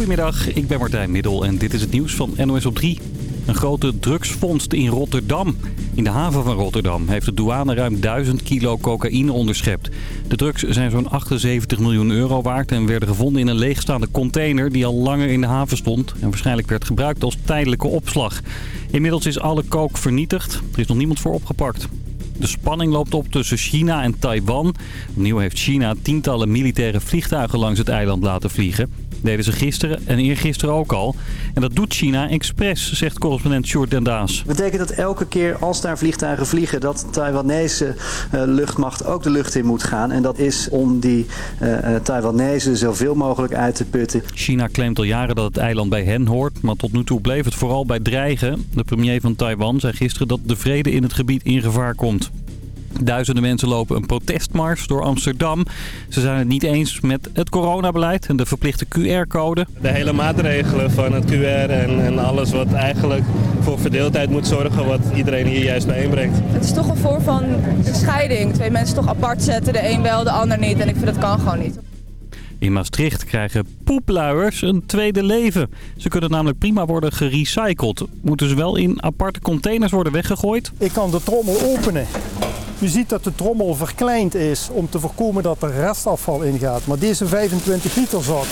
Goedemiddag, ik ben Martijn Middel en dit is het nieuws van NOS op 3. Een grote drugsvondst in Rotterdam. In de haven van Rotterdam heeft de douane ruim 1000 kilo cocaïne onderschept. De drugs zijn zo'n 78 miljoen euro waard en werden gevonden in een leegstaande container die al langer in de haven stond. En waarschijnlijk werd gebruikt als tijdelijke opslag. Inmiddels is alle kook vernietigd. Er is nog niemand voor opgepakt. De spanning loopt op tussen China en Taiwan. Opnieuw heeft China tientallen militaire vliegtuigen langs het eiland laten vliegen deden ze gisteren en eergisteren ook al. En dat doet China expres, zegt correspondent Sjoerd Den Daas. betekent dat elke keer als daar vliegtuigen vliegen... dat de Taiwanese uh, luchtmacht ook de lucht in moet gaan. En dat is om die uh, Taiwanese zoveel mogelijk uit te putten. China claimt al jaren dat het eiland bij hen hoort. Maar tot nu toe bleef het vooral bij dreigen. De premier van Taiwan zei gisteren dat de vrede in het gebied in gevaar komt. Duizenden mensen lopen een protestmars door Amsterdam. Ze zijn het niet eens met het coronabeleid en de verplichte QR-code. De hele maatregelen van het QR en, en, alles wat eigenlijk voor verdeeldheid moet zorgen... wat iedereen hier juist bijeenbrengt. Het is toch een vorm van scheiding. Twee mensen toch apart zetten, de een wel, de ander niet. En ik vind dat kan gewoon niet. In Maastricht krijgen poepluiers een tweede leven. Ze kunnen namelijk prima worden gerecycled. Moeten ze wel in aparte containers worden weggegooid? Ik kan de trommel openen. U ziet dat de trommel verkleind is om te voorkomen dat er restafval ingaat. Maar deze 25 liter zak,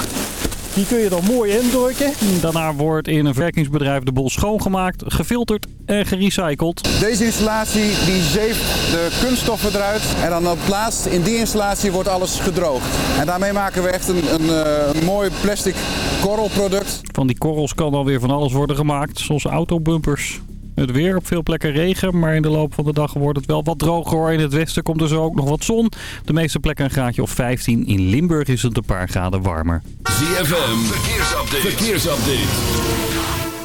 die kun je er mooi indrukken. Daarna wordt in een verwerkingsbedrijf de bol schoongemaakt, gefilterd en gerecycled. Deze installatie die zeeft de kunststoffen eruit. En dan op het laatst in die installatie wordt alles gedroogd. En daarmee maken we echt een, een, een mooi plastic korrelproduct. Van die korrels kan alweer van alles worden gemaakt, zoals autobumpers. Het weer op veel plekken regen, maar in de loop van de dag wordt het wel wat droger hoor. In het westen komt er zo ook nog wat zon. De meeste plekken een graadje of 15. In Limburg is het een paar graden warmer. ZFM, verkeersupdate. verkeersupdate.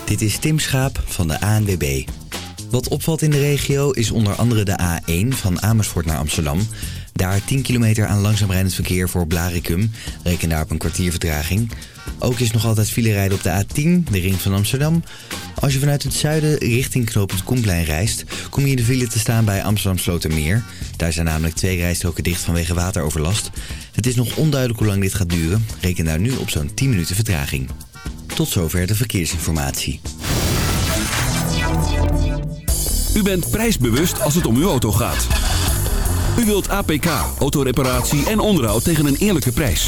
Dit is Tim Schaap van de ANWB. Wat opvalt in de regio is onder andere de A1 van Amersfoort naar Amsterdam. Daar 10 kilometer aan langzaam rijdend verkeer voor Blaricum. Reken daar op een kwartier vertraging. Ook is nog altijd file rijden op de A10, de ring van Amsterdam. Als je vanuit het zuiden richting knooppunt Koenplein reist... kom je in de file te staan bij Amsterdam Slotermeer. Daar zijn namelijk twee rijstroken dicht vanwege wateroverlast. Het is nog onduidelijk hoe lang dit gaat duren. Reken daar nu op zo'n 10 minuten vertraging. Tot zover de verkeersinformatie. U bent prijsbewust als het om uw auto gaat. U wilt APK, autoreparatie en onderhoud tegen een eerlijke prijs.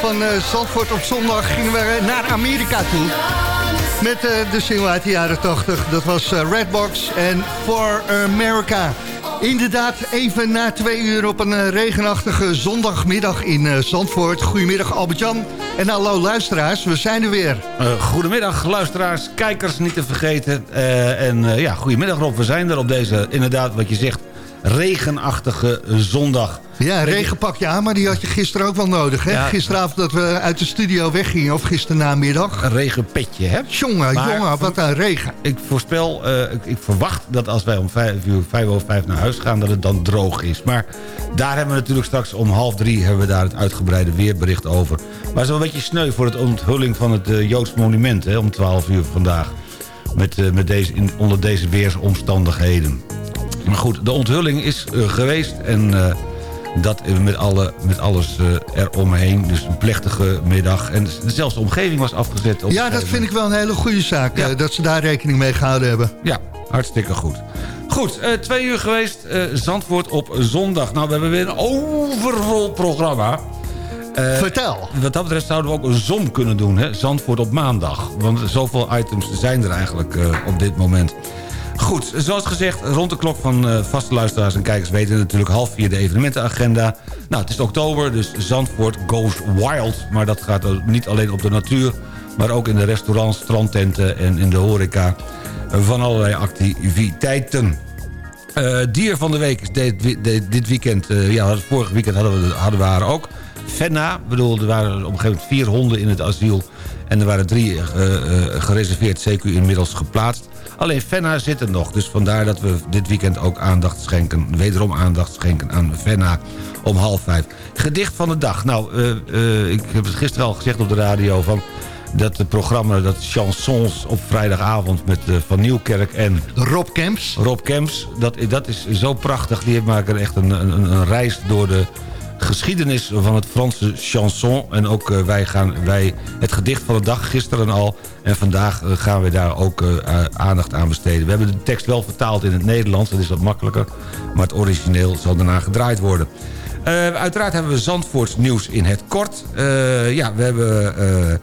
van eh, Zandvoort op zondag gingen we naar Amerika toe. Met eh, de single uit de jaren 80. Dat was eh, Redbox en For America. Inderdaad, even na twee uur op een eh, regenachtige zondagmiddag in eh, Zandvoort. Goedemiddag Albert-Jan en hallo luisteraars, we zijn er weer. Eh, goedemiddag luisteraars, kijkers niet te vergeten. Eh, en eh, ja, goedemiddag Rob, we zijn er op deze, inderdaad wat je zegt, regenachtige zondag. Ja, een regenpakje aan, maar die had je gisteren ook wel nodig. Hè? Ja. Gisteravond dat we uit de studio weggingen, of gisteren namiddag. Een regenpetje, hè? Jongen, Maar jongen, wat een regen. Ik voorspel, eh, ik, ik verwacht dat als wij om vijf uur, vijf over vijf naar huis gaan... dat het dan droog is. Maar daar hebben we natuurlijk straks om half drie... hebben we daar het uitgebreide weerbericht over. Maar het is wel een beetje sneu voor het onthulling van het eh, Joods monument... Hè, om twaalf uur vandaag. Met, eh, met deze, in, onder deze weersomstandigheden. Maar goed, de onthulling is geweest en... dat met, alle, met alles eh, eromheen. Dus een plechtige middag. En zelfs de omgeving was afgezet. op Ja, dat vind ik wel een hele goede zaak, eh, dat ze daar rekening mee gehouden hebben. ja, hartstikke goed. Goed, eh, twee uur geweest. Zandvoort op zondag. Nou, we hebben weer een overvol programma. Vertel. Wat dat betreft zouden we ook een zom kunnen doen. Hè? Zandvoort op maandag. Want zoveel items zijn er eigenlijk op dit moment. Goed, zoals gezegd, rond de klok van eh, vaste luisteraars en kijkers... weten natuurlijk half vier de evenementenagenda. Nou, het is oktober, dus Zandvoort goes wild. Maar dat gaat niet alleen op de natuur... maar ook in de restaurants, strandtenten en in de horeca... van allerlei activiteiten. Eh, dier van de week is dit, dit- weekend... eh, ja, vorig weekend hadden we, hadden we haar ook. Fenna, bedoel, er waren op een gegeven moment vier honden in het asiel... en er waren drie gereserveerd, CQ inmiddels geplaatst. Alleen Fenna zit er nog, dus vandaar dat we dit weekend ook aandacht schenken... wederom aandacht schenken aan Fenna om half vijf. Gedicht van de dag. Nou, eh, eh, ik heb het gisteren al gezegd op de radio... van dat het programma, dat chansons op vrijdagavond... met eh, Van Nieuwkerk en Rob Kemps. Rob Kemps, dat, dat is zo prachtig. Die maken echt een, een, een reis door de geschiedenis van het Franse chanson. En ook eh, wij gaan wij het gedicht van de dag gisteren al. En vandaag eh, gaan we daar ook eh, aandacht aan besteden. We hebben de tekst wel vertaald in het Nederlands. Dat is wat makkelijker. Maar het origineel zal daarna gedraaid worden. Uiteraard hebben we Zandvoorts nieuws in het kort. Ja, we hebben...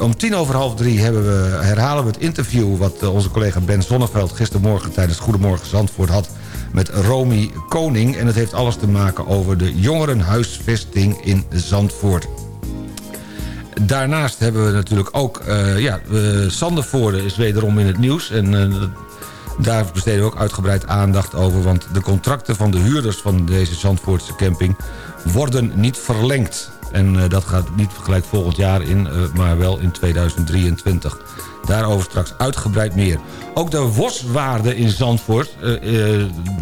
om tien over half drie we, herhalen we het interview... wat onze collega Ben Zonneveld gistermorgen tijdens Goedemorgen Zandvoort had... met Romy Koning. En het heeft alles te maken over de jongerenhuisvesting in Zandvoort. Daarnaast hebben we natuurlijk ook... eh ja, eh, Sandervoorde is wederom in het nieuws. En eh, daar besteden we ook uitgebreid aandacht over... want de contracten van de huurders van deze Zandvoortse camping... worden niet verlengd. En eh, dat gaat niet gelijk volgend jaar in, eh, maar wel in 2023. Daarover straks uitgebreid meer. Ook de waswaarde in Zandvoort, eh,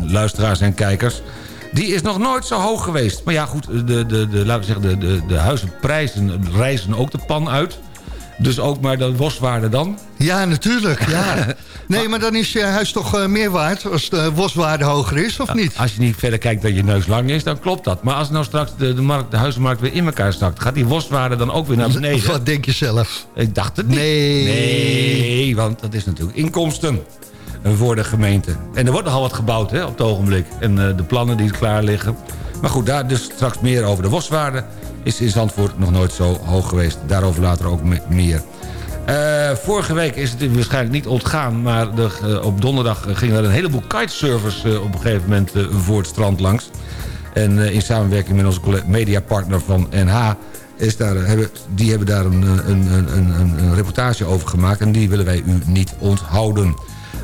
luisteraars en kijkers... Die is nog nooit zo hoog geweest. Maar ja, goed, de, de, de, laten we zeggen, de, de, de huizenprijzen reizen ook de pan uit. Dus ook maar de waswaarde dan? Ja, natuurlijk. Ja. Nee, maar dan is je huis toch eh, meer waard als de waswaarde hoger is, of niet? Als je niet verder kijkt dat je neus lang is, dan klopt dat. Maar als nou straks de, de, markt, de huizenmarkt weer in elkaar zakt... gaat die waswaarde dan ook weer naar beneden? Wat denk je zelf? Ik dacht het niet. Nee. Nee, want dat is natuurlijk inkomsten voor de gemeente. En er wordt nogal wat gebouwd hè, op het ogenblik. En eh, de plannen die klaar liggen. Maar goed, daar dus straks meer over. De waswaarde is in Zandvoort nog nooit zo hoog geweest. Daarover later ook me- meer. Eh, vorige week is het waarschijnlijk niet ontgaan... maar eh, op donderdag gingen er een heleboel kitesurfers uh, op een gegeven moment eh, voor het strand langs. En eh, in samenwerking met onze mediapartner van NH... Is daar, eh, hebben, die hebben daar een, een, een, een, reportage over gemaakt... en die willen wij u niet onthouden.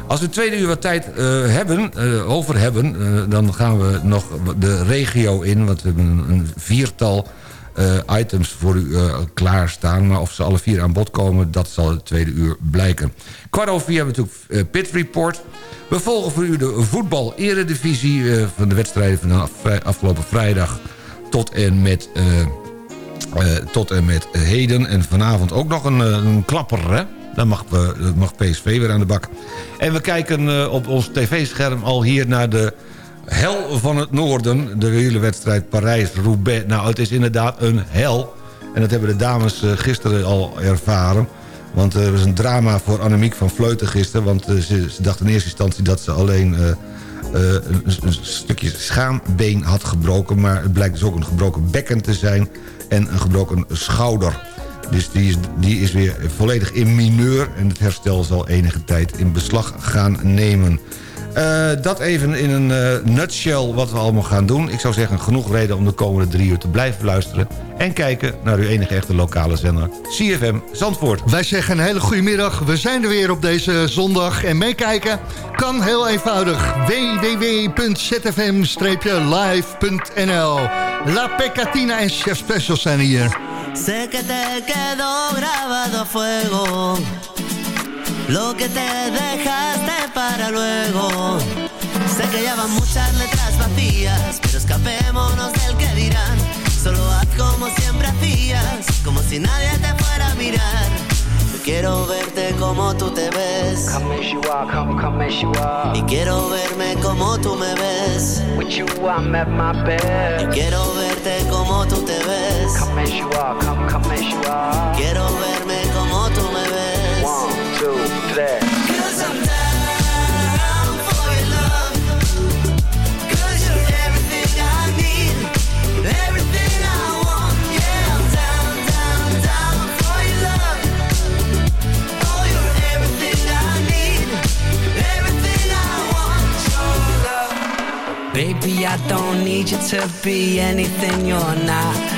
Als we tweede uur wat tijd eh, hebben, eh, over hebben... eh, dan gaan we nog de regio in... want we hebben een, viertal eh, items voor u eh, klaarstaan. Maar of ze alle vier aan bod komen, dat zal het tweede uur blijken. Kwart over vier hebben we natuurlijk eh, Pit Report. We volgen voor u de voetbal-eredivisie... eh, van de wedstrijden van afgelopen vrijdag tot en met... eh, eh, tot en met heden. En vanavond ook nog een, eh, een klapper, hè? Dan mag, eh, dan mag PSV weer aan de bak. En we kijken eh, op ons tv-scherm al hier naar de hel van het noorden. De wielerwedstrijd Parijs-Roubaix. Nou, het is inderdaad een hel. En dat hebben de dames eh, gisteren al ervaren. Want er was een drama voor Annemiek van Vleuten gisteren. Want eh, ze, dacht in eerste instantie dat ze alleen... eh, eh, een, een stukje schaambeen had gebroken. Maar het blijkt dus ook een gebroken bekken te zijn en een gebroken schouder. Dus die is, die is weer volledig in mineur en het herstel zal enige tijd in beslag gaan nemen. Eh, dat even in een eh, nutshell wat we allemaal gaan doen. Ik zou zeggen, genoeg reden om de komende drie uur te blijven luisteren... en kijken naar uw enige echte lokale zender, CFM Zandvoort. Wij zeggen een hele goede middag. We zijn er weer op deze zondag. En meekijken kan heel eenvoudig. www.zfm-live.nl La Pecatina en Chef Special zijn hier. Sé que te quedó grabado a fuego lo que te dejaste para luego. Sé que ya van muchas letras vacías, pero escapémonos del que dirán. Solo haz como siempre hacías, como si nadie te fuera a mirar. Yo quiero verte como tú te ves. Come as you are, come, come as you are. Y quiero verme como tú me ves. With you, I'm at my Y quiero verte como tú te ves. Come as two, three. Cause I'm down for your love. Cause you're everything I need. Everything I want. Yeah, I'm down, down, down for your love. Oh, you're everything I need. Everything I want. Your love. Baby, I don't need you to be anything you're not.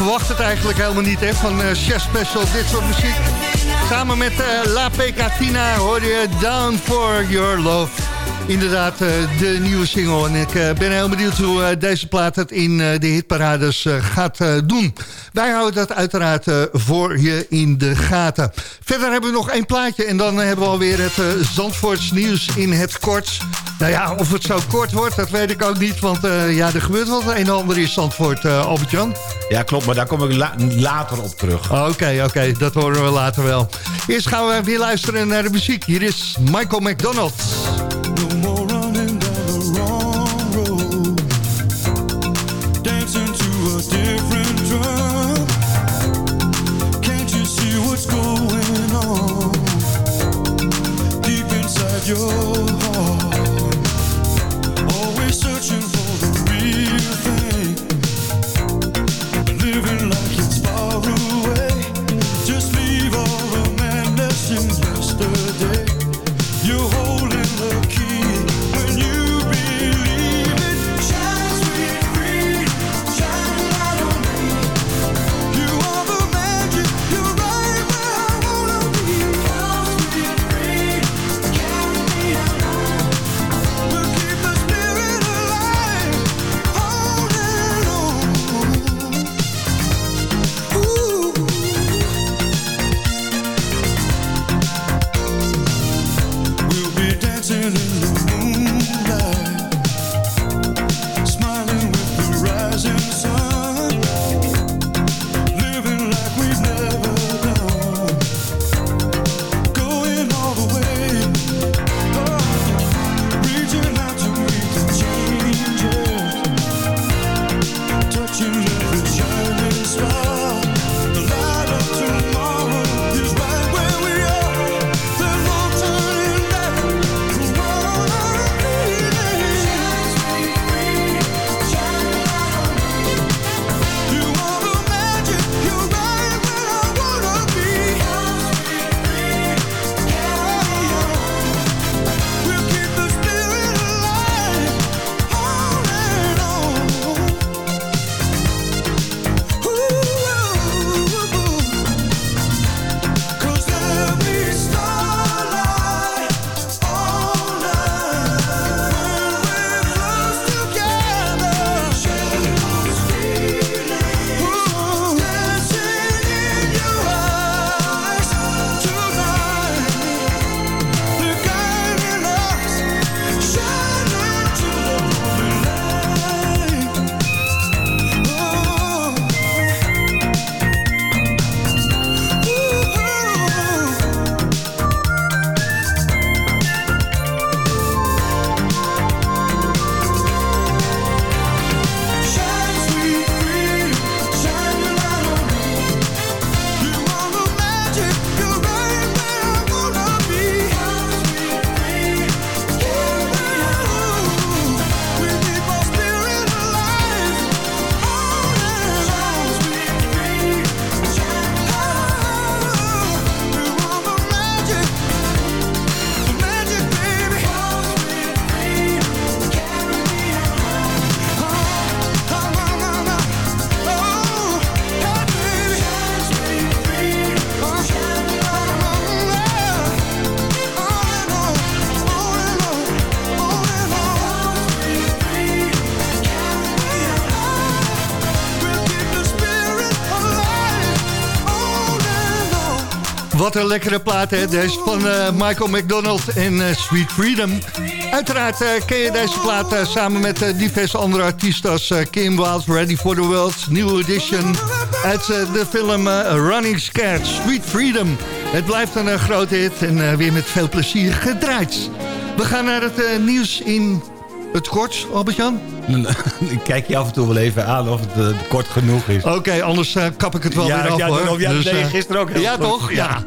verwacht het eigenlijk helemaal niet hè, van eh Chef Special, dit soort muziek. Samen met eh, La Pecatina hoor je Down for Your Love. inderdaad eh, de nieuwe single. En ik ben heel benieuwd hoe deze plaat het in de hitparades gaat doen. Wij houden dat uiteraard voor je in de gaten. Verder hebben we nog één plaatje en dan hebben we alweer het Zandvoorts nieuws in het kort. Nou ja, of het zo kort wordt, dat weet ik ook niet. Want eh, ja, er gebeurt wel het een en ander in Zandvoort, eh, Albert-Jan. Ja, klopt, maar daar kom ik la- later op terug. Oké, oké, dat horen we later wel. Eerst gaan we weer luisteren naar de muziek. Hier is Michael McDonald. dancing Wat een lekkere plaat, hè? Deze van eh, Michael McDonald en eh, Sweet Freedom. Uiteraard eh, ken je deze plaat samen met diverse andere artiesten... Kim Wilde, Ready for the World, New Edition... uit de film Running Scared, Sweet Freedom. Het blijft een grote hit en weer met veel plezier gedraaid. We gaan naar het nieuws in het kort, Albert-Jan. Ik kijk je af en toe wel even aan of het eh, kort genoeg is. Oké, anders eh, kap ik het wel Ja, weer af, ja, hoor. Ja, Dus, nee, eh, gisteren ook Ja, goed. toch? Ja.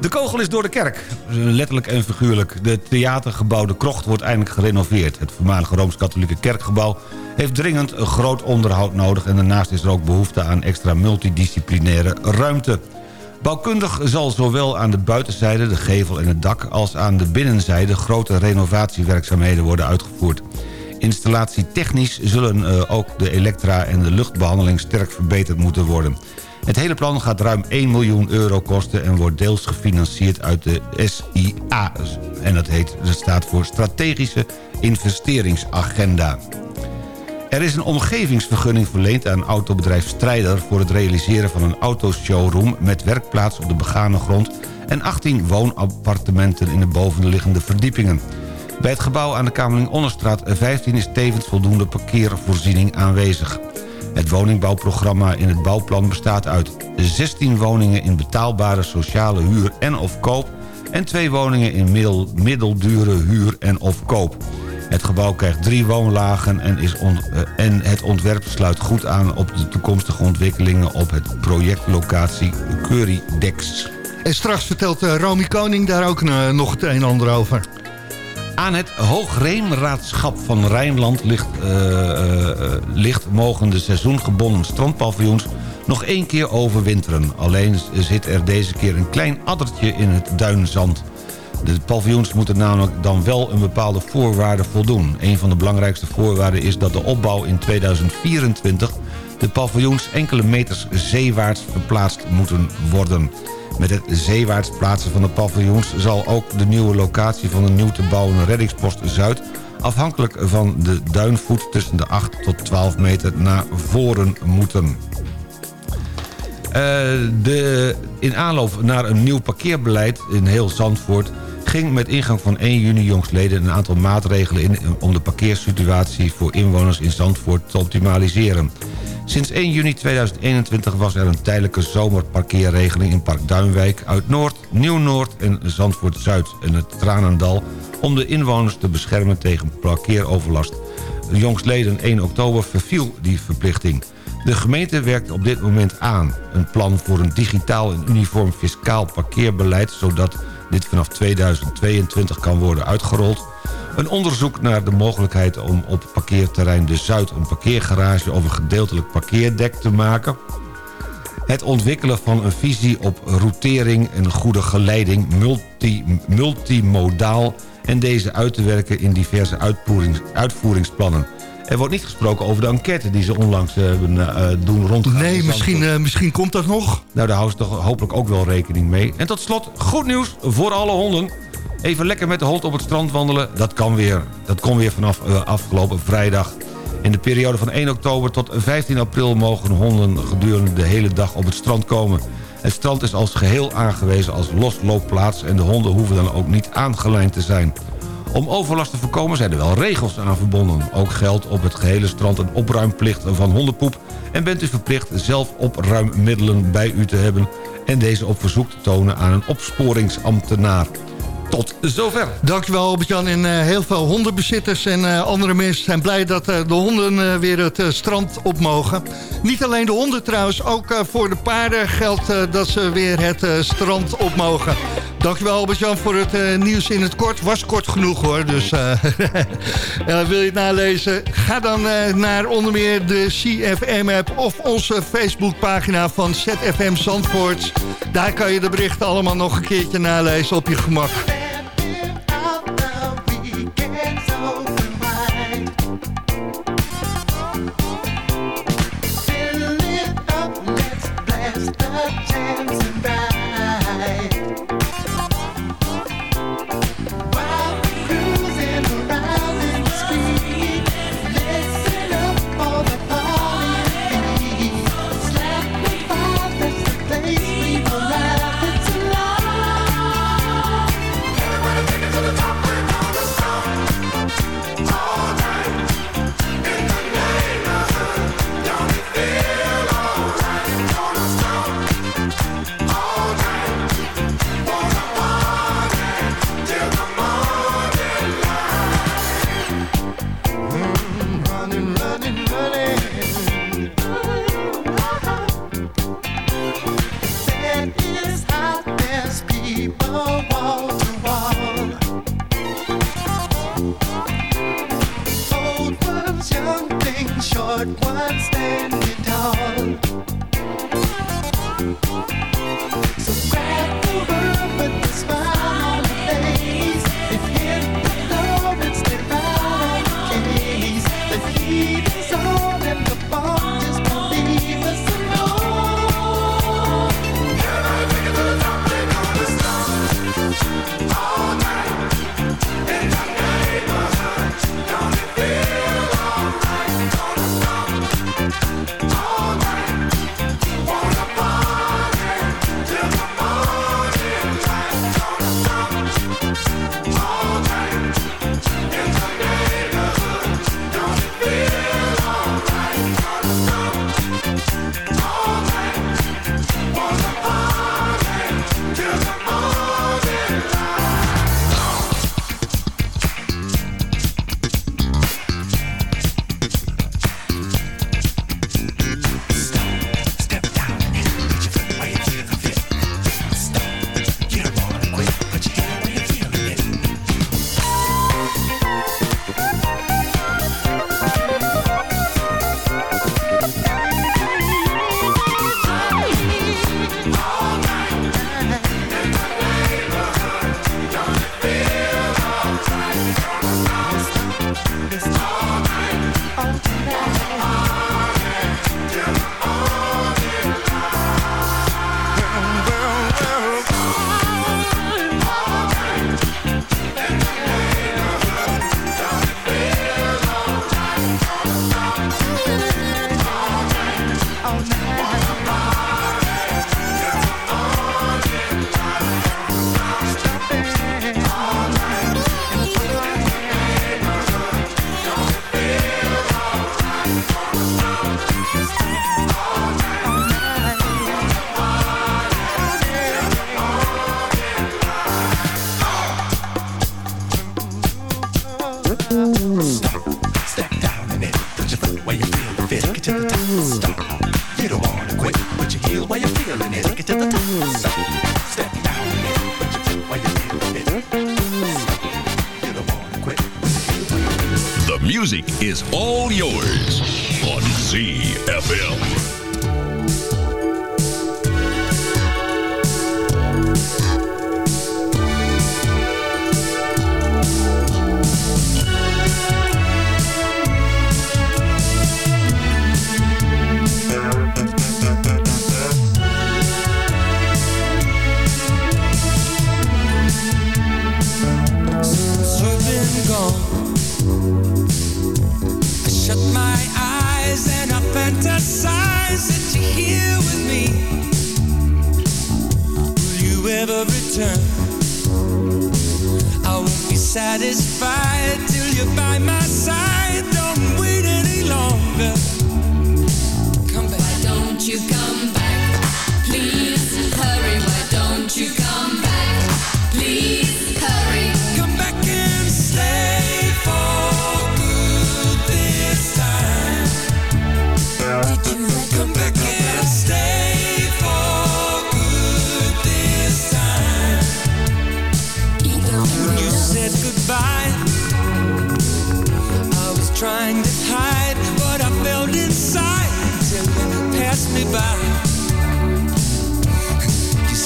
De kogel is door de kerk. Letterlijk en figuurlijk. De theatergebouw De Krocht wordt eindelijk gerenoveerd. Het voormalige Rooms-Katholieke kerkgebouw heeft dringend een groot onderhoud nodig... en daarnaast is er ook behoefte aan extra multidisciplinaire ruimte. Bouwkundig zal zowel aan de buitenzijde, de gevel en het dak... als aan de binnenzijde grote renovatiewerkzaamheden worden uitgevoerd. Installatietechnisch zullen eh, ook de elektra en de luchtbehandeling sterk verbeterd moeten worden. Het hele plan gaat ruim 1 miljoen euro kosten... en wordt deels gefinancierd uit de SIA. En dat, heet, dat staat voor Strategische Investeringsagenda. Er is een omgevingsvergunning verleend aan autobedrijf Strijder... voor het realiseren van een autoshowroom met werkplaats op de begane grond... en 18 woonappartementen in de bovenliggende verdiepingen. Bij het gebouw aan de Kamerling Onderstraat 15 is tevens voldoende parkeervoorziening aanwezig. Het woningbouwprogramma in het bouwplan bestaat uit 16 woningen in betaalbare sociale huur en of koop... en twee woningen in middel, middeldure huur en of koop. Het gebouw krijgt drie woonlagen en, is on- eh, en het ontwerp sluit goed aan... op de toekomstige ontwikkelingen op het projectlocatie Currydex. En straks vertelt eh, Romy Koning daar ook eh, nog het een en ander over. Aan het Hoogreemraadschap van Rijnland ligt, ligt mogen de seizoengebonden strandpaviljoens nog één keer overwinteren. Alleen zit er deze keer een klein addertje in het duinzand. De paviljoens moeten namelijk dan wel een bepaalde voorwaarde voldoen. Een van de belangrijkste voorwaarden is dat de opbouw in 2024... de paviljoens enkele meters zeewaarts verplaatst moeten worden. Met het zeewaarts plaatsen van de paviljoens... zal ook de nieuwe locatie van de nieuw te bouwen reddingspost Zuid... afhankelijk van de duinvoet tussen de 8 tot 12 meter naar voren moeten. Eh, de, in aanloop naar een nieuw parkeerbeleid in heel Zandvoort... ging met ingang van 1 juni jongstleden een aantal maatregelen in... om de parkeersituatie voor inwoners in Zandvoort te optimaliseren. Sinds 1 juni 2021 was er een tijdelijke zomerparkeerregeling in Park Duinwijk... uit Noord, Nieuw-Noord en Zandvoort-Zuid en het Tranendal... om de inwoners te beschermen tegen parkeeroverlast. Jongstleden 1 oktober verviel die verplichting. De gemeente werkt op dit moment aan. Een plan voor een digitaal en uniform fiscaal parkeerbeleid... zodat dit vanaf 2022 kan worden uitgerold. Een onderzoek naar de mogelijkheid om op parkeerterrein De Zuid... een parkeergarage of een gedeeltelijk parkeerdek te maken. Het ontwikkelen van een visie op routering en goede geleiding... Multi, multimodaal en deze uit te werken in diverse uitvoerings, uitvoeringsplannen. Er wordt niet gesproken over de enquête die ze onlangs eh, hebben eh, doen rondgaan. Nee, misschien, eh, misschien komt dat nog. Nou, daar houden ze toch hopelijk ook wel rekening mee. En tot slot, goed nieuws voor alle honden. Even lekker met de hond op het strand wandelen. Dat kan weer. Dat kon weer vanaf afgelopen vrijdag. In de periode van 1 oktober tot 15 april mogen honden gedurende de hele dag op het strand komen. Het strand is als geheel aangewezen als losloopplaats... en de honden hoeven dan ook niet aangelijnd te zijn. Om overlast te voorkomen zijn er wel regels aan verbonden. Ook geldt op het gehele strand een opruimplicht van hondenpoep... en bent u verplicht zelf opruimmiddelen bij u te hebben... en deze op verzoek te tonen aan een opsporingsambtenaar. Tot zover. Dankjewel Albert-Jan. En eh, heel veel hondenbezitters en eh, andere mensen zijn blij dat eh, de honden weer het strand op mogen. Niet alleen de honden trouwens, ook voor de paarden geldt dat ze weer het strand op mogen. Dankjewel Albert-Jan voor het eh, nieuws in het kort. Was kort genoeg hoor, dus eh, eh, wil je het nalezen? Ga dan naar onder meer de CFM-app of onze Facebookpagina van ZFM Zandvoort. Daar kan je de berichten allemaal nog een keertje nalezen op je gemak. not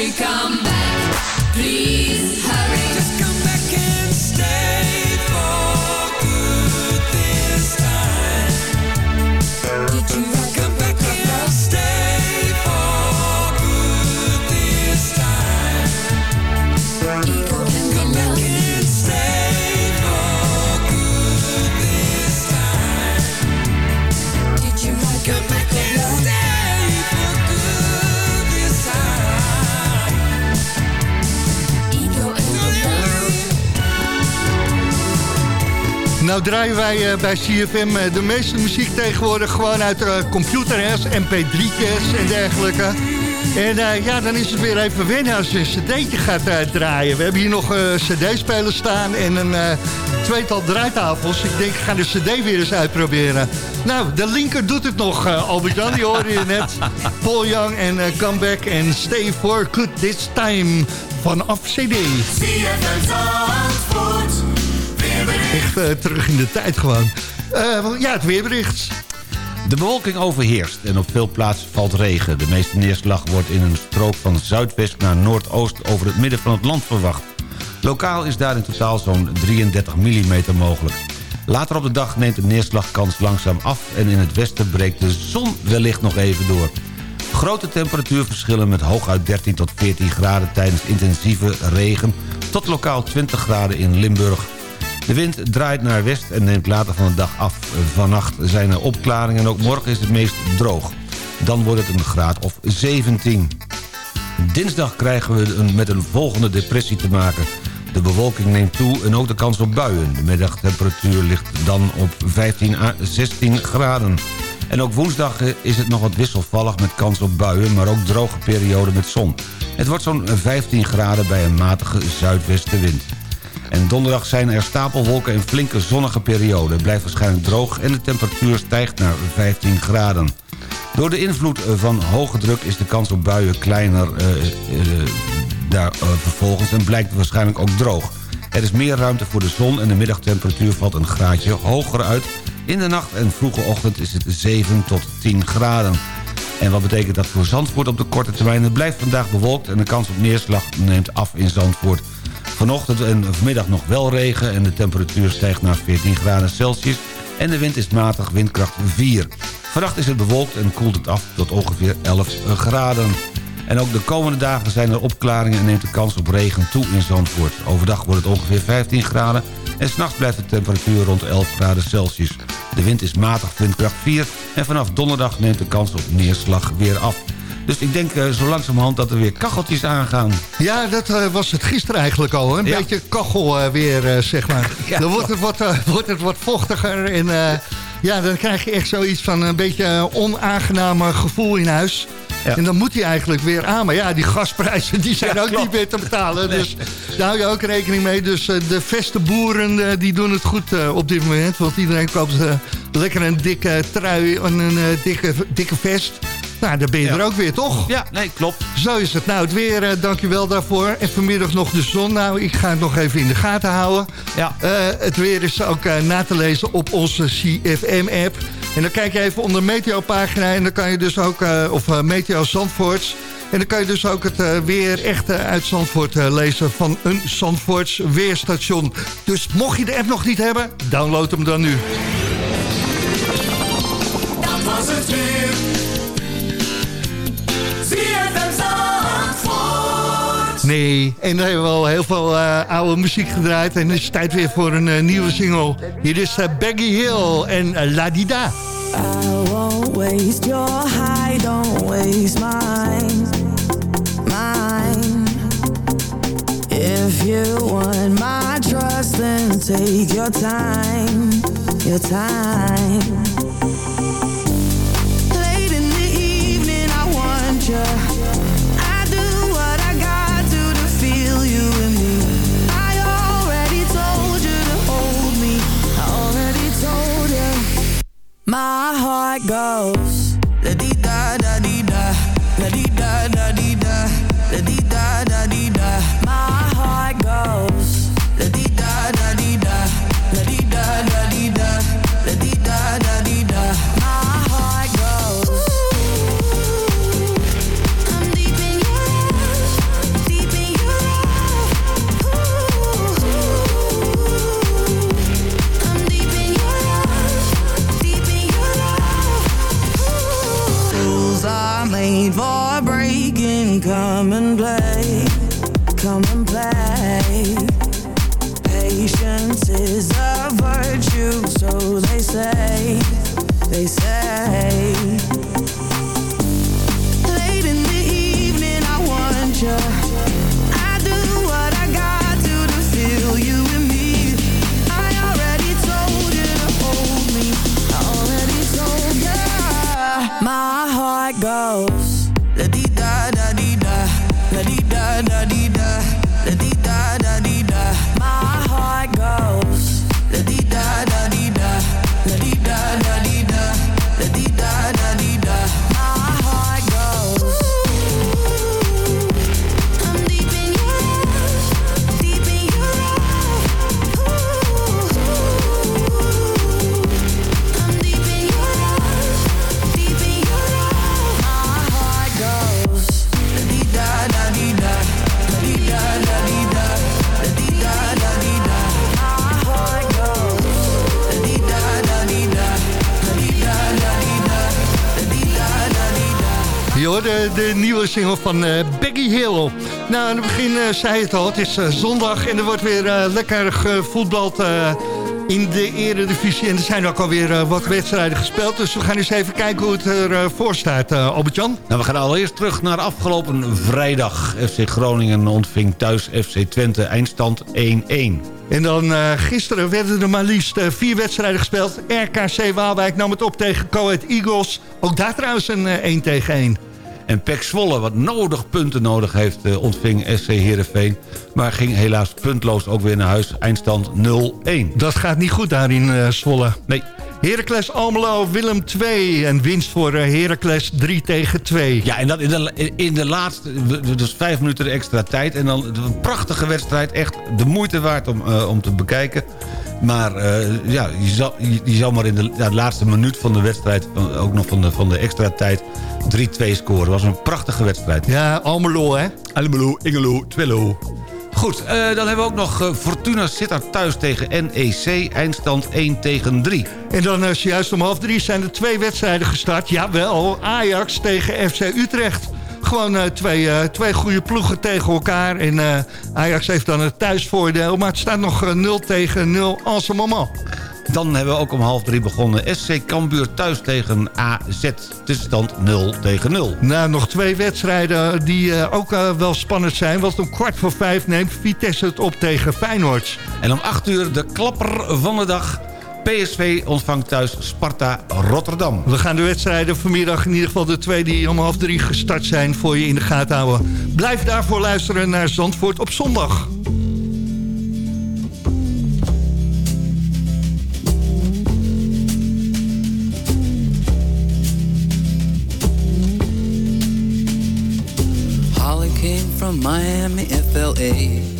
you come back? Nou draaien wij eh, bij CFM eh, de meeste muziek tegenwoordig gewoon uit uh, computers, mp3'tjes en dergelijke. En eh, ja, dan is het weer even wennen als je een cd'tje gaat eh, draaien. We hebben hier nog eh, cd-spelers staan en een eh, tweetal draaitafels. Ik denk, ik ga de cd weer eens uitproberen. Nou, de linker doet het nog, eh, Albert-Jan, die hoorde je net. Paul Young en eh, Comeback en Stay for Good This Time vanaf cd. Echt eh, terug in de tijd gewoon. Eh, ja, het weerbericht. De bewolking overheerst en op veel plaatsen valt regen. De meeste neerslag wordt in een strook van zuidwest naar noordoost over het midden van het land verwacht. Lokaal is daar in totaal zo'n 33 mm mogelijk. Later op de dag neemt de neerslagkans langzaam af... en in het westen breekt de zon wellicht nog even door. Grote temperatuurverschillen met hooguit 13 tot 14 graden... tijdens intensieve regen tot lokaal 20 graden in Limburg. De wind draait naar west en neemt later van de dag af. Vannacht zijn er opklaringen en ook morgen is het meest droog. Dan wordt het een graad of 17. Dinsdag krijgen we een, met een volgende depressie te maken. De bewolking neemt toe en ook de kans op buien. De middagtemperatuur ligt dan op 15 à 16 graden. En ook woensdag is het nog wat wisselvallig met kans op buien... maar ook droge perioden met zon. Het wordt zo'n 15 graden bij een matige zuidwestenwind. En donderdag zijn er stapelwolken en flinke zonnige perioden. Het blijft waarschijnlijk droog en de temperatuur stijgt naar 15 graden. Door de invloed van hoge druk is de kans op buien kleiner eh, eh, daar, eh, vervolgens... en blijkt waarschijnlijk ook droog. Er is meer ruimte voor de zon en de middagtemperatuur valt een graadje hoger uit. In de nacht en vroege ochtend is het 7 tot 10 graden. En wat betekent dat voor Zandvoort op de korte termijn? Het blijft vandaag bewolkt en de kans op neerslag neemt af in Zandvoort. Vanochtend en vanmiddag nog wel regen en de temperatuur stijgt naar 14 graden Celsius... en de wind is matig, windkracht 4. Vannacht is het bewolkt en koelt het af tot ongeveer 11 graden. En ook de komende dagen zijn er opklaringen en neemt de kans op regen toe in Zandvoort. Overdag wordt het ongeveer 15 graden en s'nachts blijft de temperatuur rond 11 graden Celsius. De wind is matig, windkracht 4 en vanaf donderdag neemt de kans op neerslag weer af. Dus ik denk eh, zo langzamerhand dat er weer kacheltjes aangaan. Ja, dat eh, was het gisteren eigenlijk al. Een Ja. beetje kachel eh, weer, zeg maar. Ja, dan wordt het, wat, wordt het wat vochtiger. En ja, dan krijg je echt zoiets van een beetje onaangename gevoel in huis. En dan moet hij eigenlijk weer aan. Maar ja, die gasprijzen die zijn Ja, ook klopt. niet meer te betalen. Dus daar hou je ook rekening mee. Dus de beste boeren die doen het goed op dit moment. Want iedereen koopt lekker een dikke trui en een dikke, dikke vest. Nou, dan ben je Ja. er ook weer, toch? Ja, nee, klopt. Zo is het. Nou, het weer, eh, dankjewel daarvoor. En vanmiddag nog de zon. Nou, ik ga het nog even in de gaten houden. Ja. Eh, het weer is ook eh, na te lezen op onze CFM-app. En dan kijk je even onder Meteo-pagina... en dan kan je dus ook, eh, of eh, Meteo Zandvoorts... En dan kan je dus ook het weer echt uit Zandvoort eh, lezen van een Zandvoorts weerstation. Dus mocht je de app nog niet hebben, download hem dan nu. Dat was het weer. Nee, en dan hebben we al heel veel eh, oude muziek gedraaid. En het is tijd weer voor een eh, nieuwe single. Hier is eh, Baggy Hill en La Dida. I won't waste your high, don't waste mine, mine. If you want my trust, then take your time, your time. Late in the evening, I want you. My heart goes Come and play, come and play. Patience is a virtue, so they say, they say. Late in the evening, I want you. I do what I got to to you me. I already told you to hold me. I already told you. My heart goes single van eh, Baggy Hill. Nou, aan het begin eh, zei het al, het is eh, zondag en er wordt weer lekker gevoetbald in de eredivisie. En er zijn ook alweer uh, wat wedstrijden gespeeld. Dus we gaan eens even kijken hoe het ervoor uh, staat, uh, Albert-Jan. Nou, we gaan allereerst terug naar afgelopen vrijdag. FC Groningen ontving thuis FC Twente eindstand 1-1. En dan uh, gisteren werden er maar liefst uh, vier wedstrijden gespeeld. RKC Waalwijk nam het op tegen Coed Eagles. Ook daar trouwens een uh, 1 tegen 1. En Pek Zwolle, wat nodig punten nodig heeft, uh, ontving SC Heerenveen. Maar ging helaas puntloos ook weer naar huis. Eindstand 0-1. Dat gaat niet goed daar in uh, Zwolle. Nee. Heracles Almelo, Willem 2. En winst voor uh, Heracles 3 tegen 2. Ja, en dat in de, in de laatste, dus vijf minuten extra tijd. En dan een prachtige wedstrijd. Echt de moeite waard om, uh, om te bekijken. Maar uh, ja, je zou, je, je zou maar in de, ja, de, laatste minuut van de wedstrijd... ook nog van de, van de extra tijd 3-2 scoren. Dat was een prachtige wedstrijd. Ja, Almelo hè? Almelo, Ingelo, Twillo. Goed, uh, dan hebben we ook nog uh, Fortuna Sittard thuis tegen NEC. Eindstand 1 tegen 3. En dan uh, juist om half drie zijn er twee wedstrijden gestart. Jawel, Ajax tegen FC Utrecht. Gewoon uh, twee, uh, twee goede ploegen tegen elkaar. En uh, Ajax heeft dan het thuisvoordeel. Maar het staat nog 0 tegen 0 als een moment. Dan hebben we ook om half drie begonnen. SC Cambuur thuis tegen AZ. Tussenstand 0 tegen 0. Nou, nog twee wedstrijden die uh, ook uh, wel spannend zijn. Want om kwart voor vijf neemt Vitesse het op tegen Feyenoord. En om acht uur de klapper van de dag. PSV ontvangt thuis Sparta Rotterdam. We gaan de wedstrijden vanmiddag, in ieder geval de twee die om half drie gestart zijn... voor je in de gaten houden. Blijf daarvoor luisteren naar Zandvoort op zondag. Holly came from Miami, FLA.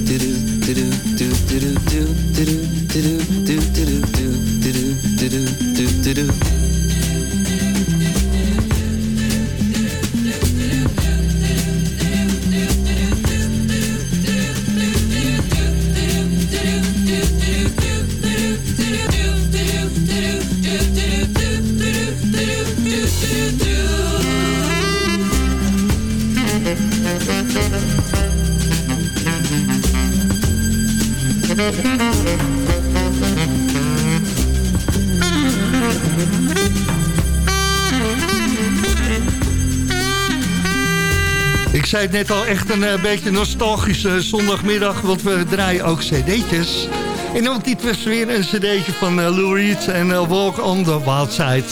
het net al, echt een eh, beetje nostalgische zondagmiddag, want we draaien ook cd'tjes. En ook dit was weer een cd'tje van eh, Lou Reed en eh, Walk on the Wild Side.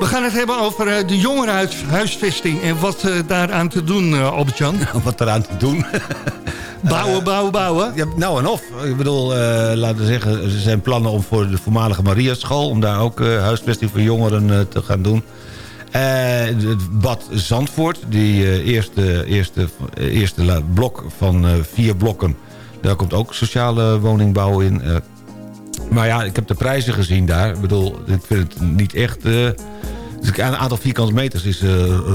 We gaan het hebben over eh, de jongerenhuisvesting en wat eh, daaraan te doen, eh, Albert-Jan. wat eraan te doen? Bouwen, bouwen, bouwen. Ja, nou en of. Ik bedoel, eh, laten we zeggen, er zijn plannen om voor de voormalige Mariaschool... om daar ook eh, huisvesting voor jongeren eh, te gaan doen. Eh, het bad Zandvoort, die eh, eerste, eerste, eh, eerste blok van vier blokken... daar komt ook sociale woningbouw in. maar ja, ik heb de prijzen gezien daar. Ik bedoel, ik vind het niet echt... dus een aantal vierkante meters is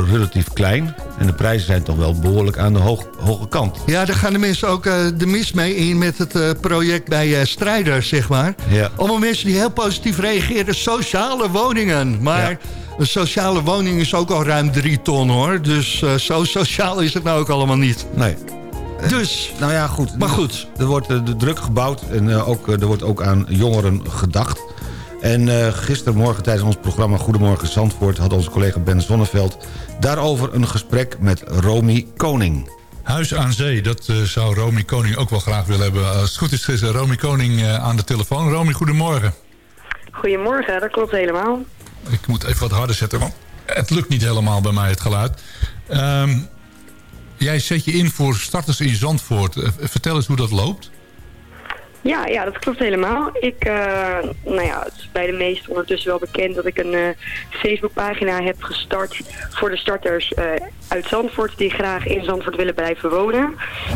relatief klein. En de prijzen zijn toch wel behoorlijk aan de hoog, hoge kant. Ja, daar gaan de mensen ook de mis mee in met het project bij eh Strijder, zeg maar. Ja. Allemaal mensen die heel positief reageren. Sociale woningen. Maar een sociale woning is ook al ruim drie ton, hoor. Dus eh, zo sociaal is het nou ook allemaal niet. Nee. Dus, nou ja, goed. Maar goed. Er wordt eh, de druk gebouwd en eh, ook, er wordt ook aan jongeren gedacht. En eh gistermorgen tijdens ons programma Goedemorgen Zandvoort... had onze collega Ben Zonneveld daarover een gesprek met Romy Koning. Huis aan zee, dat eh, zou Romy Koning ook wel graag willen hebben. Als het goed is, is Romy Koning eh, aan de telefoon. Romy, goedemorgen. Goedemorgen, dat klopt helemaal. Ik moet even wat harder zetten, want het lukt niet helemaal bij mij, het geluid. Ehm, jij zet je in voor starters in Zandvoort. Eh, vertel eens hoe dat loopt. Ja, ja, dat klopt helemaal. Ik, eh, nou ja, het is bij de meesten ondertussen wel bekend dat ik een eh, Facebookpagina heb gestart voor de starters eh, uit Zandvoort die graag in Zandvoort willen blijven wonen.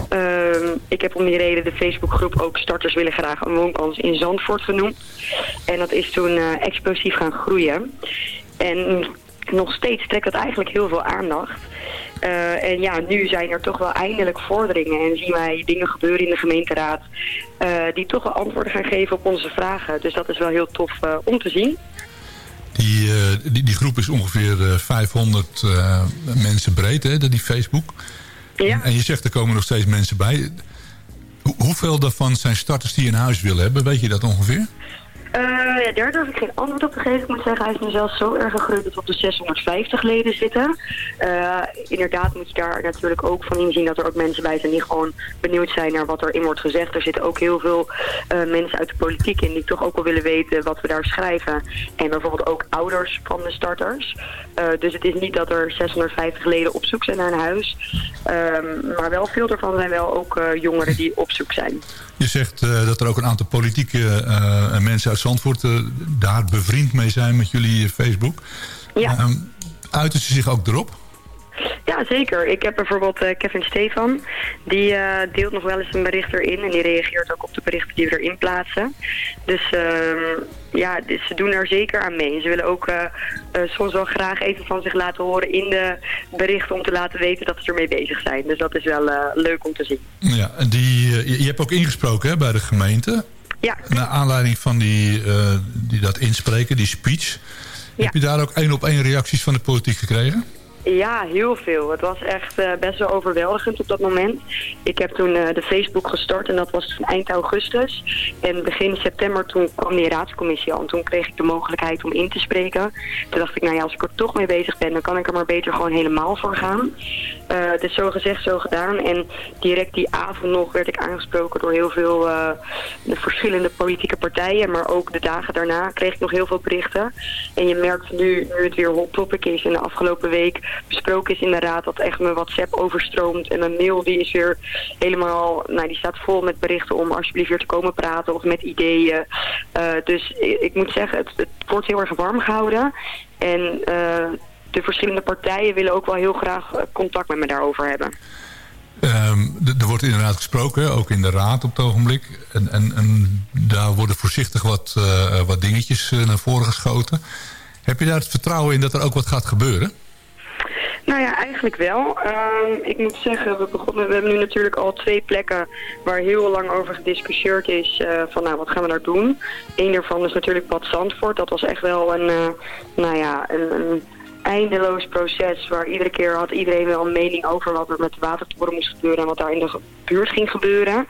Ehm, ik heb om die reden de Facebookgroep ook starters willen graag een woonkans in Zandvoort genoemd. En dat is toen explosief gaan groeien. En nog steeds trekt dat eigenlijk heel veel aandacht. Eh, en ja, nu zijn er toch wel eindelijk vorderingen en zien wij dingen gebeuren in de gemeenteraad eh, die toch wel antwoorden gaan geven op onze vragen. Dus dat is wel heel tof eh, om te zien. Die, die, die groep is ongeveer eh, 500 eh, mensen breed, hè, die Facebook. Ja. En je zegt er komen nog steeds mensen bij. Hoe- hoeveel daarvan zijn starters die een huis willen hebben? Weet je dat ongeveer? Ja, daar durf ik geen antwoord op te geven. Moet zeggen, hij is nu zelfs zo erg gegroeid dat op de 650 leden zitten. Eh, inderdaad moet je daar natuurlijk ook van inzien dat er ook mensen bij zijn die gewoon benieuwd zijn naar wat erin wordt gezegd. Er zitten ook heel veel eh, mensen uit de politiek in die toch ook wel willen weten wat we daar schrijven. En bijvoorbeeld ook ouders van de starters. Dus het is niet dat er 650 leden op zoek zijn naar een huis. Ehm, maar wel veel daarvan zijn wel ook jongeren die op zoek zijn. Je zegt eh, dat er ook een aantal politieke eh, mensen uit Zandvoort... eh, daar bevriend mee zijn met jullie Facebook. Ja. Ehm, uiten ze zich ook erop? Ja, zeker. Ik heb bijvoorbeeld eh, Kevin Stefan. Die eh, deelt nog wel eens een bericht erin. En die reageert ook op de berichten die we erin plaatsen. Dus ehm, ja, dus ze doen er zeker aan mee. Ze willen ook eh, soms wel graag even van zich laten horen in de berichten... om te laten weten dat ze ermee bezig zijn. Dus dat is wel leuk om te zien. Ja, en die, je, hebt ook ingesproken hè, bij de gemeente. Ja. Naar aanleiding van die, die dat inspreken, die speech. Heb je daar ook één op één reacties van de politiek gekregen? Ja, heel veel. Het was echt eh, best wel overweldigend op dat moment. Ik heb toen eh, de Facebook gestart en dat was toen eind augustus. En begin september toen kwam die raadscommissie al. En toen kreeg ik de mogelijkheid om in te spreken. Toen dacht ik, nou ja, als ik er toch mee bezig ben, dan kan ik er maar beter gewoon helemaal voor gaan. Eh, het is zo gezegd, zo gedaan. En direct die avond nog werd ik aangesproken door heel veel eh, de verschillende politieke partijen. Maar ook de dagen daarna kreeg ik nog heel veel berichten. En je merkt nu, nu het weer hot topic is en de afgelopen week besproken is in de raad dat echt mijn WhatsApp overstroomt. En mijn mail die is weer helemaal, nou die staat vol met berichten om alsjeblieft weer te komen praten of met ideeën. Eh, dus ik, moet zeggen, het, het wordt heel erg warm gehouden. En de verschillende partijen willen ook wel heel graag eh, contact met me daarover hebben. Ehm, er wordt inderdaad gesproken, ook in de raad op het ogenblik. En, en, en daar worden voorzichtig wat, eh, wat dingetjes eh, naar voren geschoten. Heb je daar het vertrouwen in dat er ook wat gaat gebeuren? Nou ja, eigenlijk wel. Ehm, ik moet zeggen, we, begonnen, we hebben nu natuurlijk al twee plekken waar heel lang over gediscussieerd is van nou, wat gaan we daar doen. Eén daarvan is natuurlijk Bad Zandvoort. Dat was echt wel een, nou ja, een, een eindeloos proces waar iedere keer had iedereen wel een mening over wat er met de watertoren moest gebeuren en wat daar in de buurt ging gebeuren.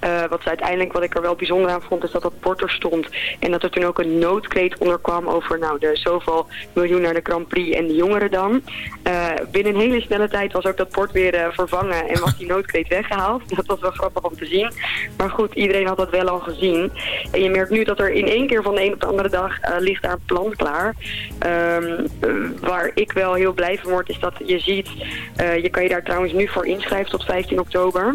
Eh, wat ze uiteindelijk, wat ik er wel bijzonder aan vond, is dat dat bord er stond en dat er toen ook een noodkreet onder kwam over nou, de zoveel miljoen naar de Grand Prix en de jongeren dan. Eh, binnen een hele snelle tijd was ook dat bord weer eh, vervangen en was die noodkreet weggehaald. Dat was wel grappig om te zien. Maar goed, iedereen had dat wel al gezien. En je merkt nu dat er in één keer van de een op de andere dag ligt daar een plan klaar. Ehm, eh, waar ik wel heel blij van word is dat je ziet, eh, je kan je daar trouwens nu voor inschrijven tot 15 oktober.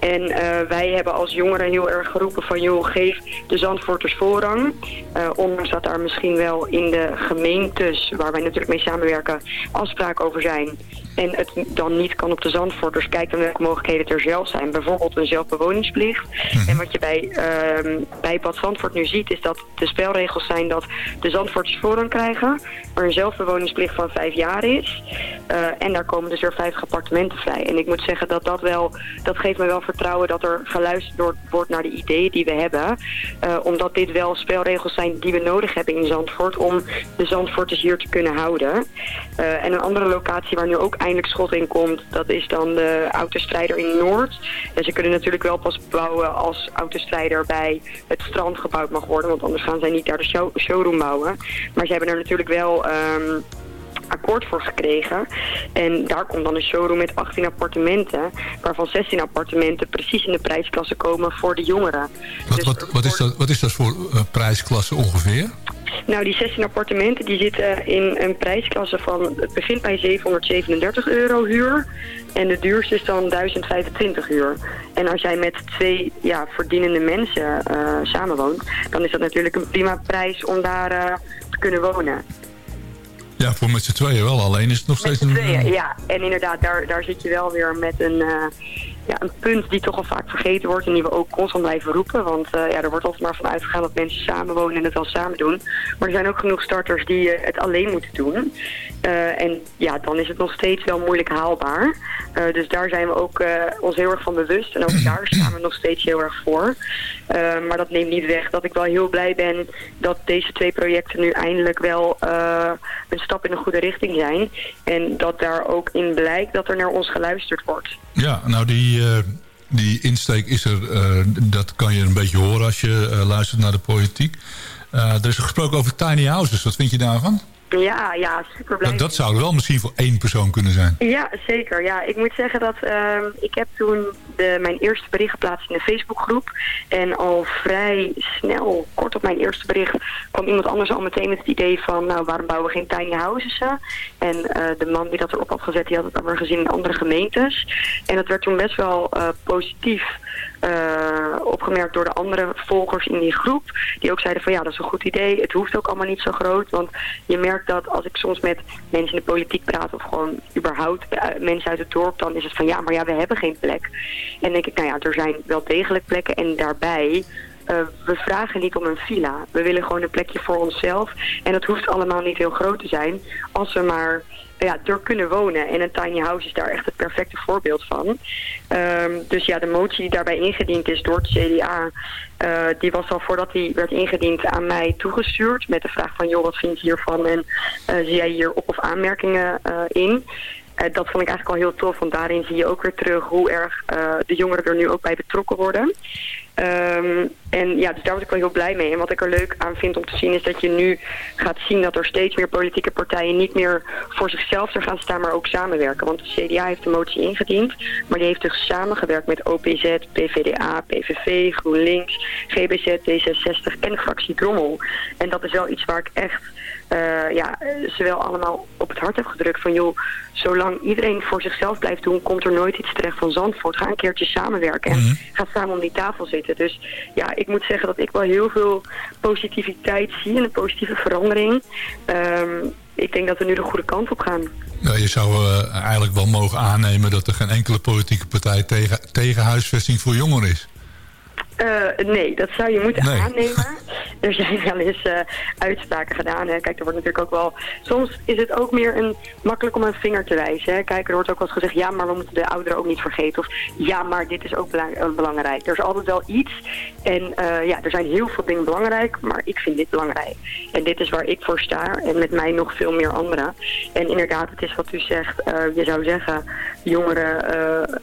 En eh, wij hebben als jongeren heel erg geroepen van joh, geef de Zandvoorters voorrang. Eh, ondanks dat daar misschien wel in de gemeentes, waar wij natuurlijk mee samenwerken, afspraken over zijn. En het dan niet kan op de Zandvoorters, kijk dan welke mogelijkheden er zelf zijn. Bijvoorbeeld een zelfbewoningsplicht. En wat je bij, ehm, bij Bad Zandvoort nu ziet, is dat de spelregels zijn dat de Zandvoorters voorrang krijgen, maar een zelfbewoningsplicht van vijf jaar is. Eh, en daar komen dus weer 50 appartementen vrij. En ik moet zeggen dat dat wel, dat geeft me wel vertrouwen dat er geluisterd wordt- wordt naar de ideeën die we hebben. Eh, omdat dit wel spelregels zijn die we nodig hebben in Zandvoort om de Zandvoorters hier te kunnen houden. Eh, en een andere locatie waar nu ook eindelijk schot in komt, dat is dan de autostrijder in Noord. En ze kunnen natuurlijk wel pas bouwen als autostrijder bij het strand gebouwd mag worden, want anders gaan zij niet daar de show- showroom bouwen. Maar ze hebben er natuurlijk wel... ehm, akkoord voor gekregen. En daar komt dan een showroom met 18 appartementen, waarvan 16 appartementen precies in de prijsklasse komen voor de jongeren. Wat, wat, wat, is, dat, wat is dat voor eh, prijsklasse ongeveer? Nou, die 16 appartementen die zitten in een prijsklasse van... Het begint bij 737 euro huur. En de duurste is dan 1025 uur. En als jij met twee ja, verdienende mensen eh, samenwoont... dan is dat natuurlijk een prima prijs om daar eh, te kunnen wonen. Ja, voor met z'n tweeën wel. Alleen is het nog steeds een... Tweeën, ja. En inderdaad, daar, daar zit je wel weer met een, eh, ja, een punt die toch al vaak vergeten wordt... en die we ook constant blijven roepen. Want eh, ja, er wordt altijd maar van uitgegaan dat mensen samenwonen en het wel samen doen. Maar er zijn ook genoeg starters die eh, het alleen moeten doen. Eh, en ja, dan is het nog steeds wel moeilijk haalbaar. Dus daar zijn we ook ons heel erg van bewust. En ook daar staan we nog steeds heel erg voor. Maar dat neemt niet weg dat ik wel heel blij ben dat deze twee projecten nu eindelijk wel een stap in de goede richting zijn. En dat daar ook in blijkt dat er naar ons geluisterd wordt. Ja, nou die, eh, die insteek is er. eh, dat kan je een beetje horen als je eh, luistert naar de politiek. Er is gesproken over tiny houses. Wat vind je daarvan? Ja, ja, super blij. Dat, dat zou wel misschien voor één persoon kunnen zijn. Ja, zeker. Ja, ik moet zeggen dat ehm, ik heb toen de, mijn eerste bericht geplaatst in de Facebookgroep. En al vrij snel, kort op mijn eerste bericht, kwam iemand anders al meteen met het idee van, nou, waarom bouwen we geen tiny houses? hè? En eh, de man die dat erop had gezet, die had het dan weer gezien in andere gemeentes. En dat werd toen best wel eh, positief eh, opgemerkt door de andere volgers in die groep. Die ook zeiden van ja, dat is een goed idee. Het hoeft ook allemaal niet zo groot. Want je merkt dat als ik soms met mensen in de politiek praat of gewoon überhaupt eh, mensen uit het dorp, dan is het van ja, maar ja, we hebben geen plek. En denk ik, nou ja, er zijn wel degelijk plekken en daarbij... eh, we vragen niet om een villa. We willen gewoon een plekje voor onszelf. En dat hoeft allemaal niet heel groot te zijn. Als we maar ja, er kunnen wonen. En een tiny house is daar echt het perfecte voorbeeld van. Ehm, dus ja, de motie die daarbij ingediend is door het CDA... eh, die was al voordat die werd ingediend aan mij toegestuurd... met de vraag van, joh, wat vind je hiervan? En eh, zie jij hier op- of aanmerkingen eh, in? Dat vond ik eigenlijk al heel tof, want daarin zie je ook weer terug... hoe erg de jongeren er nu ook bij betrokken worden... Ehm, en ja, dus daar word ik wel heel blij mee. En wat ik er leuk aan vind om te zien is dat je nu gaat zien dat er steeds meer politieke partijen niet meer voor zichzelf er gaan staan, maar ook samenwerken. Want de CDA heeft de motie ingediend, maar die heeft dus samengewerkt met OPZ, PVDA, PVV, GroenLinks, GBZ, D66 en fractie Drommel. En dat is wel iets waar ik echt eh, ja, ze wel allemaal op het hart heb gedrukt van joh, zolang iedereen voor zichzelf blijft doen, komt er nooit iets terecht van Zandvoort. Ga een keertje samenwerken en ga samen om die tafel zitten. Dus ja, ik moet zeggen dat ik wel heel veel positiviteit zie en een positieve verandering. Ehm, ik denk dat we nu de goede kant op gaan. Ja, je zou eh, eigenlijk wel mogen aannemen dat er geen enkele politieke partij tegen, tegen huisvesting voor jongeren is. Eh, nee, dat zou je moeten Nee. aannemen. er zijn wel eens eh, uitspraken gedaan. Hè. Kijk, er wordt natuurlijk ook wel... Soms is het ook meer een, makkelijk om een vinger te wijzen. Hè. Kijk, er wordt ook wel eens gezegd, ja, maar we moeten de ouderen ook niet vergeten. Of ja, maar dit is ook belang- eh, belangrijk. Er is altijd wel iets. En ja, er zijn heel veel dingen belangrijk, maar ik vind dit belangrijk. En dit is waar ik voor sta. En met mij nog veel meer anderen. En inderdaad, het is wat u zegt. je zou zeggen, jongeren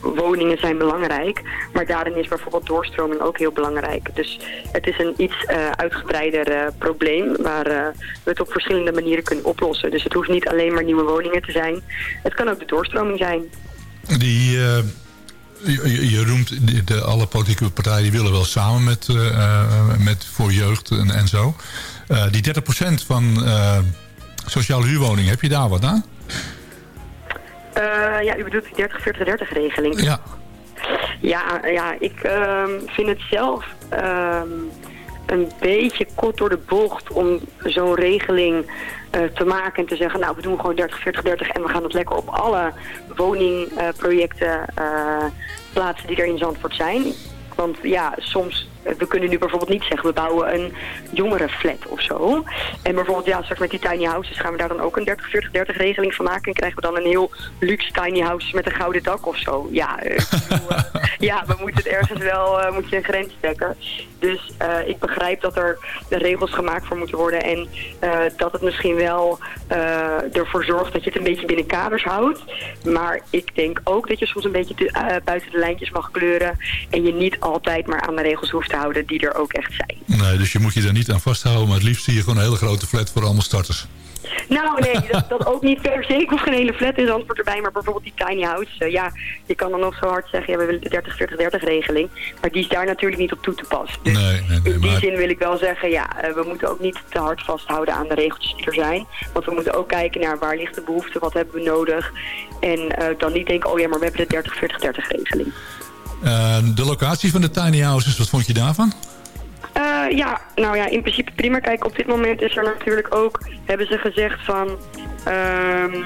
woningen zijn belangrijk. Maar daarin is bijvoorbeeld doorstroming ook heel belangrijk. Dus het is een iets eh, uitgebreider eh, probleem waar eh, we het op verschillende manieren kunnen oplossen. Dus het hoeft niet alleen maar nieuwe woningen te zijn. Het kan ook de doorstroming zijn. Die, je, je- roemt de, de- alle politieke partijen die willen wel samen met, met voor jeugd en, en zo. Die 30% van sociale huurwoningen, heb je daar wat aan? Ja, u bedoelt die 30-40-30 regeling? Ja. Ja, ja ik ehm, vind het zelf ehm, een beetje kort door de bocht om zo'n regeling eh, te maken en te zeggen, nou we doen gewoon 30, 40, 30 en we gaan het lekker op alle woningprojecten eh, plaatsen die er in Zandvoort zijn. Want ja, soms, we kunnen nu bijvoorbeeld niet zeggen, we bouwen een jongerenflat of zo. En bijvoorbeeld, ja, straks met die tiny houses gaan we daar dan ook een 30, 40, 30 regeling van maken. En krijgen we dan een heel luxe tiny house met een gouden dak of zo. Ja, eh, bedoel, eh, ja we moeten het ergens wel, eh, moet je een grens trekken. Dus ik begrijp dat er de regels gemaakt voor moeten worden. En dat het misschien wel ervoor zorgt dat je het een beetje binnen kaders houdt. Maar ik denk ook dat je soms een beetje te- buiten de lijntjes mag kleuren. En je niet altijd maar aan de regels hoeft te houden die er ook echt zijn. Nee, dus je moet je daar niet aan vasthouden. Maar het liefst zie je gewoon een hele grote flat voor allemaal starters. Nou, nee, dat, dat ook niet per se. Ik hoef geen hele flat in Zandvoort erbij, maar bijvoorbeeld die tiny house. eh, ja, je kan dan nog zo hard zeggen, ja, we willen de 30-40-30 regeling. Maar die is daar natuurlijk niet op toe te passen. Dus Nee, nee, nee. in die Maar zin wil ik wel zeggen, ja, eh, we moeten ook niet te hard vasthouden aan de regeltjes die er zijn. Want we moeten ook kijken naar waar ligt de behoefte, wat hebben we nodig. En eh, dan niet denken, oh ja, maar we hebben de 30-40-30 regeling. Eh, de locatie van de tiny houses, wat vond je daarvan? Eh, ja, nou ja, in principe prima. Kijk, op dit moment is er natuurlijk ook, hebben ze gezegd van, ehm,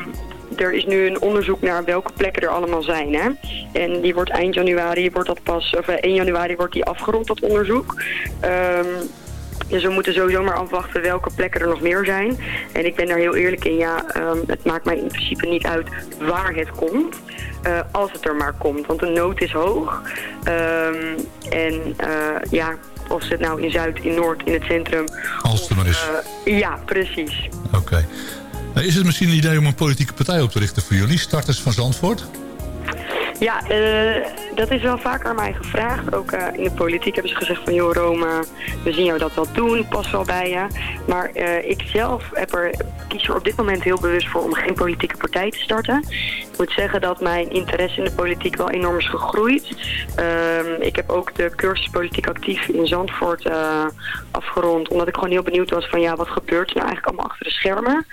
er is nu een onderzoek naar welke plekken er allemaal zijn. Hè? En die wordt eind januari, wordt dat pas, of eh, 1 januari wordt die afgerond, dat onderzoek. Ehm, dus we moeten sowieso maar afwachten welke plekken er nog meer zijn. En ik ben daar heel eerlijk in, ja, ehm, het maakt mij in principe niet uit waar het komt. Eh, als het er maar komt, want de nood is hoog. Ehm, en eh, ja, of ze het nou in Zuid, in Noord, in het centrum... Als het er maar is. eh, ja, precies. Oké. Is het misschien een idee om een politieke partij op te richten voor jullie? Starters van Zandvoort? Ja, dat is wel vaak aan mij gevraagd. Ook in de politiek hebben ze gezegd van... joh Rome, we zien jou dat wel doen, pas wel bij je. Maar eh, ik zelf heb er, kies er op dit moment heel bewust voor om geen politieke partij te starten. Ik moet zeggen dat mijn interesse in de politiek wel enorm is gegroeid. Ehm, ik heb ook de cursus politiek actief in Zandvoort eh, afgerond. Omdat ik gewoon heel benieuwd was van ja, wat gebeurt er nou eigenlijk allemaal achter de schermen.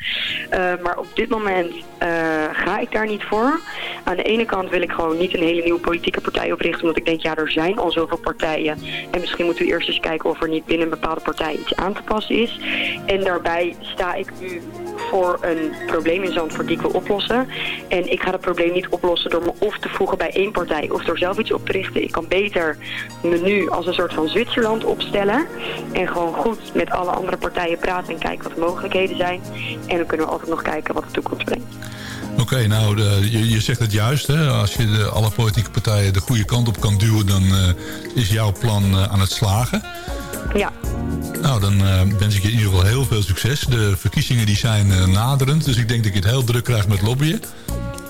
Eh, maar op dit moment eh, ga ik daar niet voor. Aan de ene kant wil ik gewoon niet een hele nieuwe politieke partij oprichten. Omdat ik denk, ja, er zijn al zoveel partijen. En misschien moeten we eerst eens kijken of er niet binnen een bepaalde partij iets aan te passen is. En daarbij sta ik nu voor een probleem in Zandvoort die ik wil oplossen. En ik ga dat probleem niet oplossen door me of te voegen bij één partij of door zelf iets op te richten. Ik kan beter me nu als een soort van Zwitserland opstellen. En gewoon goed met alle andere partijen praten en kijken wat de mogelijkheden zijn. En dan kunnen we altijd nog kijken wat de toekomst brengt. Oké, nou, de- je, je zegt het juist. Hè? Als je de, alle politieke partijen de goede kant op kan duwen... dan eh, is jouw plan eh, aan het slagen. Ja. Nou, dan eh, wens ik je in ieder geval heel veel succes. De verkiezingen die zijn naderend. Dus ik denk dat je het heel druk krijgt met lobbyen.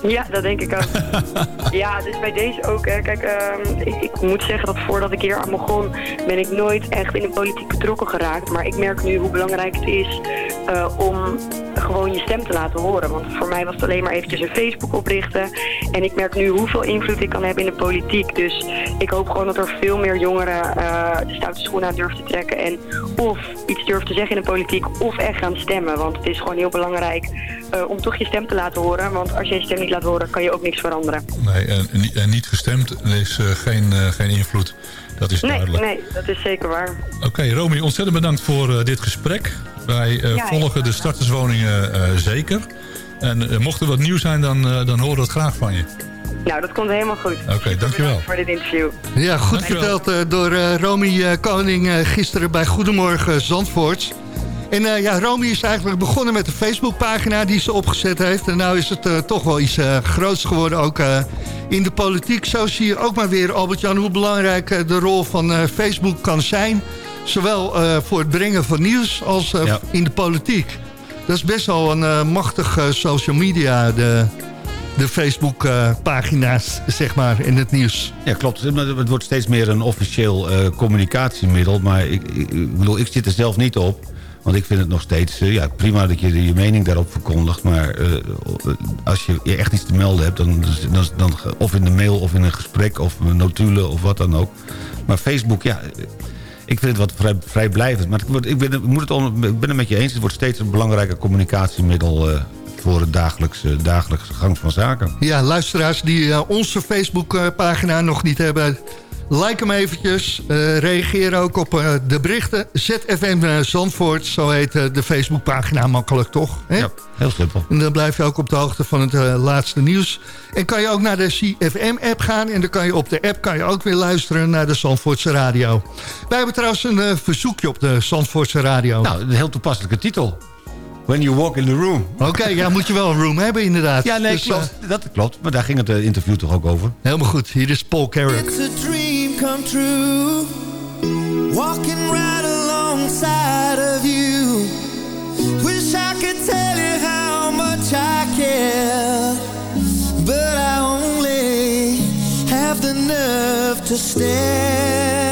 Ja, dat denk ik ook. ja, dus bij deze ook. Hè. Kijk, ehm, ik, ik moet zeggen dat voordat ik hier aan begon, ben ik nooit echt in de politiek betrokken geraakt. Maar ik merk nu hoe belangrijk het is eh, om gewoon je stem te laten horen. Want voor mij was het alleen maar eventjes een Facebook oprichten. En ik merk nu hoeveel invloed ik kan hebben in de politiek. Dus ik hoop gewoon dat er veel meer jongeren eh, de stoute schoenen aan durven te trekken. En of iets durven te zeggen in de politiek, of echt gaan stemmen. Want het is gewoon heel belangrijk eh, om toch je stem te laten horen. Want als je je stem niet laat horen, kan je ook niks veranderen. Nee, en, en niet- gestemd is eh, geen, eh, geen invloed. Dat is Nee, duidelijk. nee, dat is zeker waar. Oké, Romy, ontzettend bedankt voor eh, dit gesprek. Wij eh, Ja, volgen de starterswoningen eh, zeker. En mocht er wat nieuws zijn, dan, eh, dan horen we het graag van je. Nou, dat komt helemaal goed. Oké, dankjewel. Voor dit interview. Ja, goed Dankjewel. verteld eh, door eh, Romy eh, Koning eh, gisteren bij Goedemorgen Zandvoort. En eh, ja, Romy is eigenlijk begonnen met een Facebookpagina die ze opgezet heeft. En nou is het eh, toch wel iets eh, groots geworden, ook in de politiek. Zo zie je ook maar weer, Albert-Jan, hoe belangrijk de rol van Facebook kan zijn. Zowel voor het brengen van nieuws als Ja. in de politiek. Dat is best wel een machtige social media, de, de Facebook-pagina's, zeg maar, in het nieuws. Ja, klopt. Het wordt steeds meer een officieel communicatiemiddel. Maar ik, ik, ik bedoel, ik zit er zelf niet op. Want ik vind het nog steeds eh, ja, prima dat je je mening daarop verkondigt. Maar eh, als je echt iets te melden hebt... Dan, dan, of in de mail of in een gesprek of notulen of wat dan ook. Maar Facebook, ja... Ik vind het wat vrij, vrijblijvend. Maar wordt, ik, ben, ik moet het ik met je eens. Het wordt steeds een belangrijker communicatiemiddel... eh, voor de dagelijkse, dagelijkse gang van zaken. Ja, luisteraars die eh, onze Facebookpagina nog niet hebben... like hem eventjes. Eh, reageer ook op eh, de berichten. ZFM eh, Zandvoort, zo heet eh, de Facebookpagina makkelijk, toch? Hè? Ja, heel simpel. En dan blijf je ook op de hoogte van het laatste nieuws. En kan je ook naar de CFM-app gaan. En dan kan je op de app kan je ook weer luisteren naar de Zandvoortse radio. Wij hebben trouwens een verzoekje op de Zandvoortse radio. Nou, een heel toepasselijke titel. When you walk in the room. Oké, ja, moet je wel een room hebben inderdaad. Ja, nee, Dus, klopt. dat klopt. Maar daar ging het eh, interview toch ook over. Helemaal goed, hier is Paul Carrick. It's a dream come true. Walking right alongside of you. Wish I could tell you how much I care. But I only have the nerve to stare.